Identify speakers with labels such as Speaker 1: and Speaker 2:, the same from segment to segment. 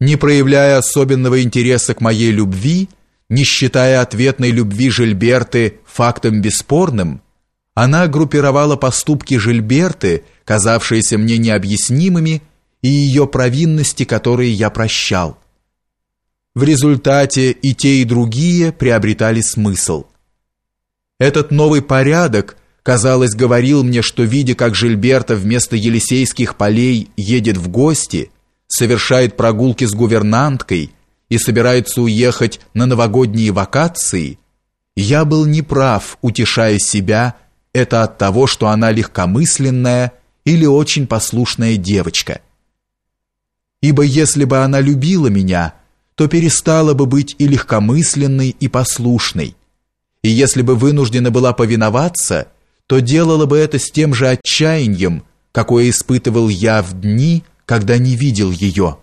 Speaker 1: Не проявляя особенного интереса к моей любви, не считая ответной любви Жильберты фактом бесспорным, она группировала поступки Жильберты, казавшиеся мне необъяснимыми, и ее провинности, которые я прощал. В результате и те, и другие приобретали смысл. Этот новый порядок, казалось, говорил мне, что, видя, как Жильберта вместо Елисейских полей едет в гости, совершает прогулки с гувернанткой и собирается уехать на новогодние вакации, я был неправ, утешая себя, это от того, что она легкомысленная или очень послушная девочка. Ибо если бы она любила меня, то перестала бы быть и легкомысленной, и послушной. И если бы вынуждена была повиноваться, то делала бы это с тем же отчаянием, какое испытывал я в дни, когда не видел ее.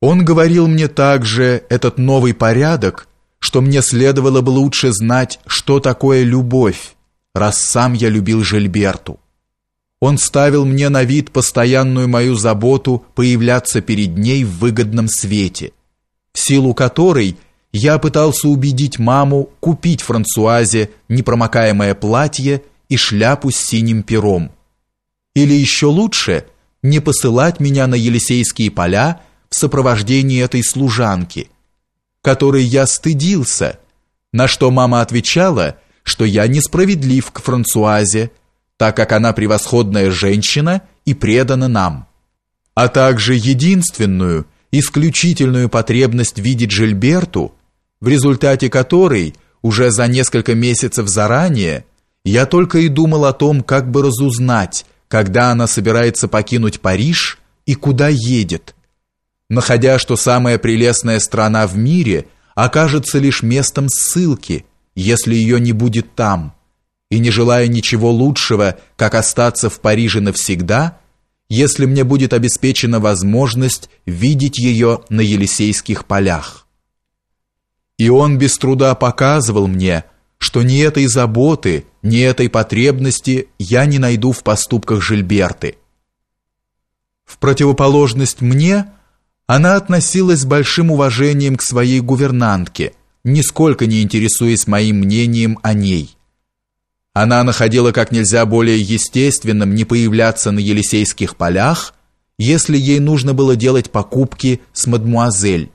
Speaker 1: Он говорил мне также этот новый порядок, что мне следовало бы лучше знать, что такое любовь, раз сам я любил Жильберту. Он ставил мне на вид постоянную мою заботу появляться перед ней в выгодном свете, в силу которой я пытался убедить маму купить Франсуазе непромокаемое платье и шляпу с синим пером. Или еще лучше, не посылать меня на Елисейские поля в сопровождении этой служанки, которой я стыдился, на что мама отвечала, что я несправедлив к Франсуазе, так как она превосходная женщина и предана нам, а также единственную, исключительную потребность видеть Жильберту, в результате которой уже за несколько месяцев заранее я только и думал о том, как бы разузнать, когда она собирается покинуть Париж и куда едет, находя, что самая прелестная страна в мире окажется лишь местом ссылки – если ее не будет там, и не желая ничего лучшего, как остаться в Париже навсегда, если мне будет обеспечена возможность видеть ее на Елисейских полях. И он без труда показывал мне, что ни этой заботы, ни этой потребности я не найду в поступках Жильберты. В противоположность мне она относилась с большим уважением к своей гувернантке – нисколько не интересуясь моим мнением о ней. Она находила как нельзя более естественным не появляться на Елисейских полях, если ей нужно было делать покупки с мадмуазель.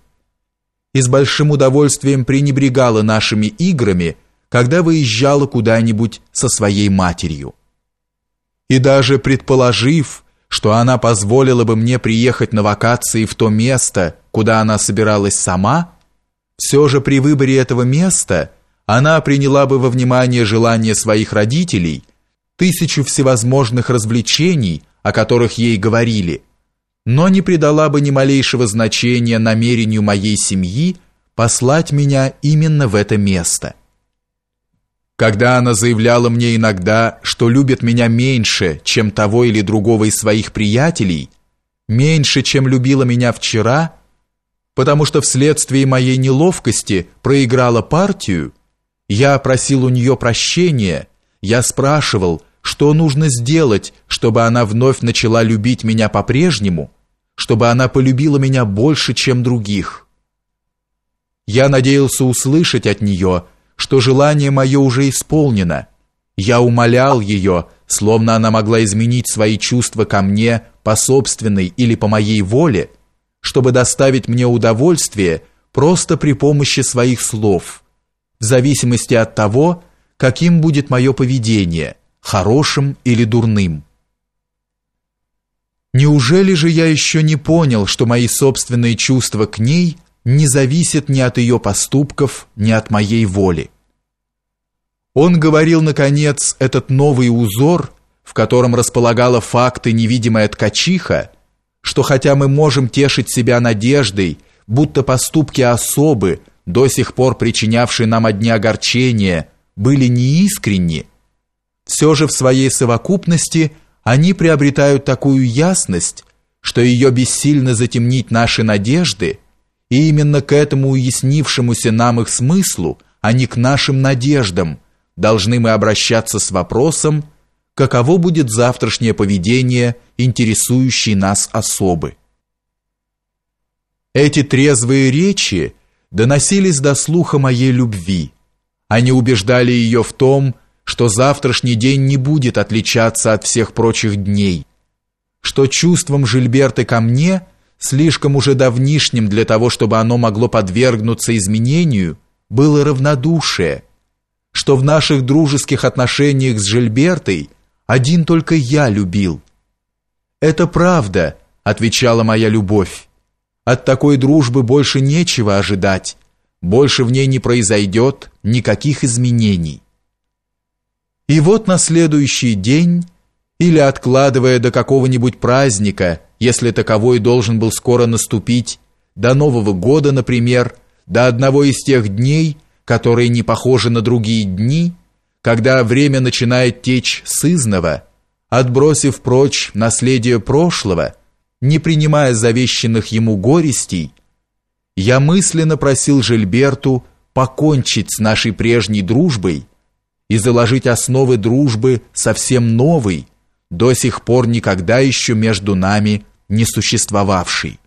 Speaker 1: И с большим удовольствием пренебрегала нашими играми, когда выезжала куда-нибудь со своей матерью. И даже предположив, что она позволила бы мне приехать на вакации в то место, куда она собиралась сама, все же при выборе этого места она приняла бы во внимание желание своих родителей, тысячу всевозможных развлечений, о которых ей говорили, но не придала бы ни малейшего значения намерению моей семьи послать меня именно в это место. Когда она заявляла мне иногда, что любит меня меньше, чем того или другого из своих приятелей, меньше, чем любила меня вчера, потому что вследствие моей неловкости проиграла партию, я просил у нее прощения, я спрашивал, что нужно сделать, чтобы она вновь начала любить меня по-прежнему, чтобы она полюбила меня больше, чем других. Я надеялся услышать от нее, что желание мое уже исполнено. Я умолял ее, словно она могла изменить свои чувства ко мне по собственной или по моей воле, чтобы доставить мне удовольствие просто при помощи своих слов, в зависимости от того, каким будет мое поведение, хорошим или дурным. Неужели же я еще не понял, что мои собственные чувства к ней не зависят ни от ее поступков, ни от моей воли? Он говорил, наконец, этот новый узор, в котором располагала факты невидимая ткачиха, что хотя мы можем тешить себя надеждой, будто поступки особы, до сих пор причинявшие нам одни огорчения, были неискренни, все же в своей совокупности они приобретают такую ясность, что ее бессильно затемнить наши надежды, и именно к этому уяснившемуся нам их смыслу, а не к нашим надеждам, должны мы обращаться с вопросом, каково будет завтрашнее поведение интересующей нас особы. Эти трезвые речи доносились до слуха моей любви. Они убеждали ее в том, что завтрашний день не будет отличаться от всех прочих дней, что чувством Жильберты ко мне, слишком уже давнишним для того, чтобы оно могло подвергнуться изменению, было равнодушие, что в наших дружеских отношениях с Жильбертой один только я любил. «Это правда», — отвечала моя любовь. «От такой дружбы больше нечего ожидать, больше в ней не произойдет никаких изменений». И вот на следующий день, или откладывая до какого-нибудь праздника, если таковой должен был скоро наступить, до Нового года, например, до одного из тех дней, которые не похожи на другие дни, когда время начинает течь сызново, отбросив прочь наследие прошлого, не принимая завещанных ему горестей, я мысленно просил Жильберту покончить с нашей прежней дружбой, и заложить основы дружбы совсем новой, до сих пор никогда еще между нами не существовавшей.